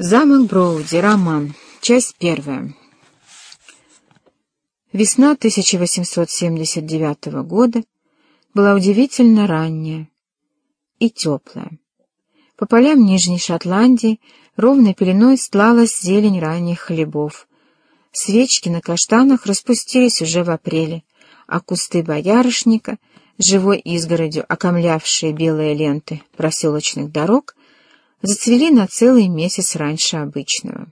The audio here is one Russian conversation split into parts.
Замок Броуди. Роман. Часть первая. Весна 1879 года была удивительно ранняя и теплая. По полям Нижней Шотландии ровной пеленой стлалась зелень ранних хлебов. Свечки на каштанах распустились уже в апреле, а кусты боярышника, живой изгородью окомлявшие белые ленты проселочных дорог, зацвели на целый месяц раньше обычного.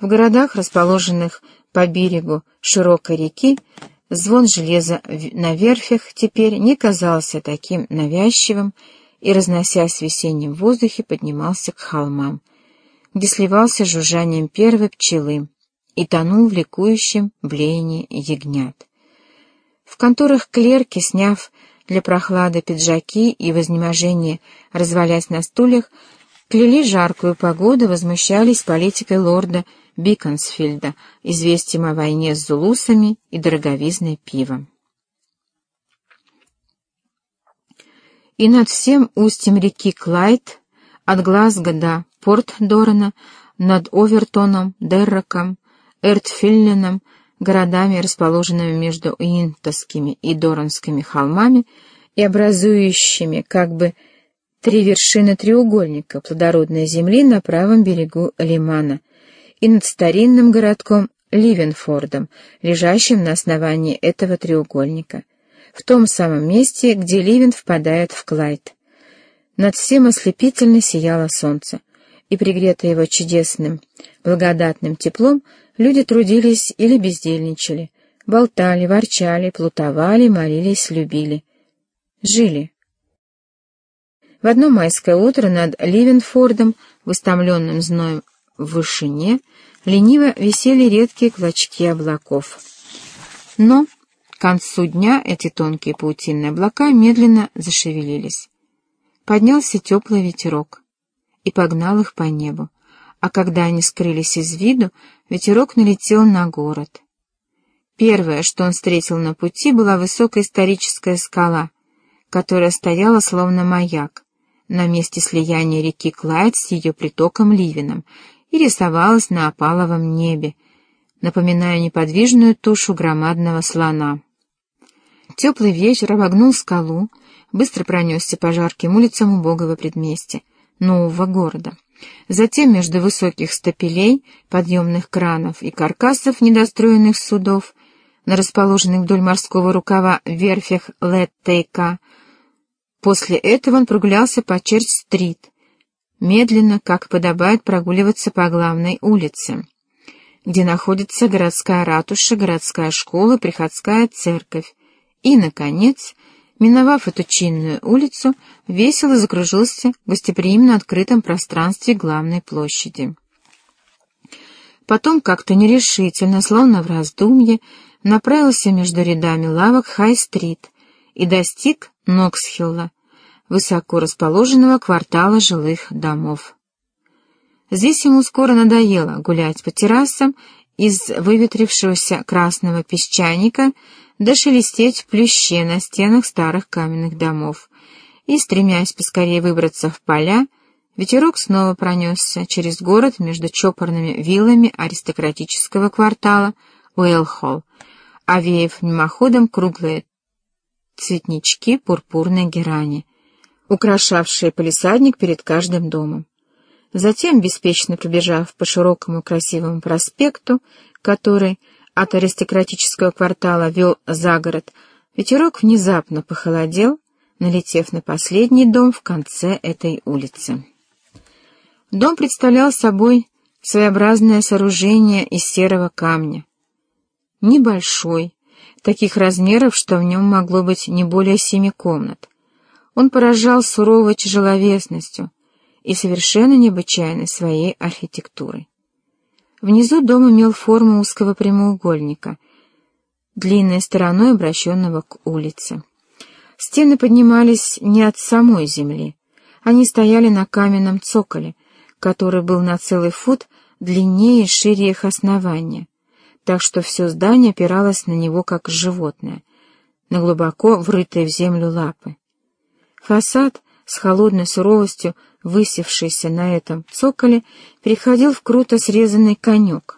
В городах, расположенных по берегу широкой реки, звон железа на верфях теперь не казался таким навязчивым и, разносясь в весеннем воздухе, поднимался к холмам, где сливался жужжанием первой пчелы и тонул в ликующем блеянии ягнят. В конторах клерки, сняв для прохлады пиджаки и в изнеможении, развалясь на стульях, кляли жаркую погоду, возмущались политикой лорда Биконсфильда, известием о войне с зулусами и дороговизной пивом. И над всем устьем реки Клайд, от Глазго до Порт-Дорана, над Овертоном, Дерроком, Эртфиллином, городами, расположенными между Уинтовскими и Доранскими холмами и образующими как бы три вершины треугольника плодородной земли на правом берегу Лимана и над старинным городком Ливенфордом, лежащим на основании этого треугольника, в том самом месте, где Ливен впадает в Клайд. Над всем ослепительно сияло солнце, и, пригретое его чудесным, благодатным теплом, Люди трудились или бездельничали, болтали, ворчали, плутовали, молились, любили. Жили. В одно майское утро над Ливенфордом, выстомленным зноем в вышине, лениво висели редкие клочки облаков. Но к концу дня эти тонкие паутинные облака медленно зашевелились. Поднялся теплый ветерок и погнал их по небу, а когда они скрылись из виду, ветерок налетел на город. Первое, что он встретил на пути, была высокая историческая скала, которая стояла словно маяк на месте слияния реки Клайд с ее притоком Ливином и рисовалась на опаловом небе, напоминая неподвижную тушу громадного слона. Теплый вечер обогнул скалу, быстро пронесся по жарким улицам убогого предместья, нового города. Затем между высоких стапелей, подъемных кранов и каркасов недостроенных судов, на расположенных вдоль морского рукава верфях Леттейка, после этого он прогулялся по Черч-стрит, медленно, как подобает прогуливаться по главной улице, где находится городская ратуша, городская школа, приходская церковь, и, наконец, Миновав эту чинную улицу, весело закружился в гостеприимно открытом пространстве главной площади. Потом как-то нерешительно, словно в раздумье, направился между рядами лавок Хай-стрит и достиг Ноксхилла, высоко расположенного квартала жилых домов. Здесь ему скоро надоело гулять по террасам из выветрившегося красного песчаника, да шелестеть плюще на стенах старых каменных домов. И, стремясь поскорее выбраться в поля, ветерок снова пронесся через город между чопорными виллами аристократического квартала Уэлхолл, овеяв мимоходом круглые цветнички пурпурной герани, украшавшие полисадник перед каждым домом. Затем, беспечно пробежав по широкому красивому проспекту, который от аристократического квартала вел за город, ветерок внезапно похолодел, налетев на последний дом в конце этой улицы. Дом представлял собой своеобразное сооружение из серого камня. Небольшой, таких размеров, что в нем могло быть не более семи комнат. Он поражал суровой тяжеловесностью и совершенно необычайной своей архитектурой. Внизу дом имел форму узкого прямоугольника, длинной стороной обращенного к улице. Стены поднимались не от самой земли. Они стояли на каменном цоколе, который был на целый фут длиннее и шире их основания, так что все здание опиралось на него как животное, на глубоко врытые в землю лапы. Фасад с холодной суровостью высевшийся на этом цоколе, переходил в круто срезанный конек,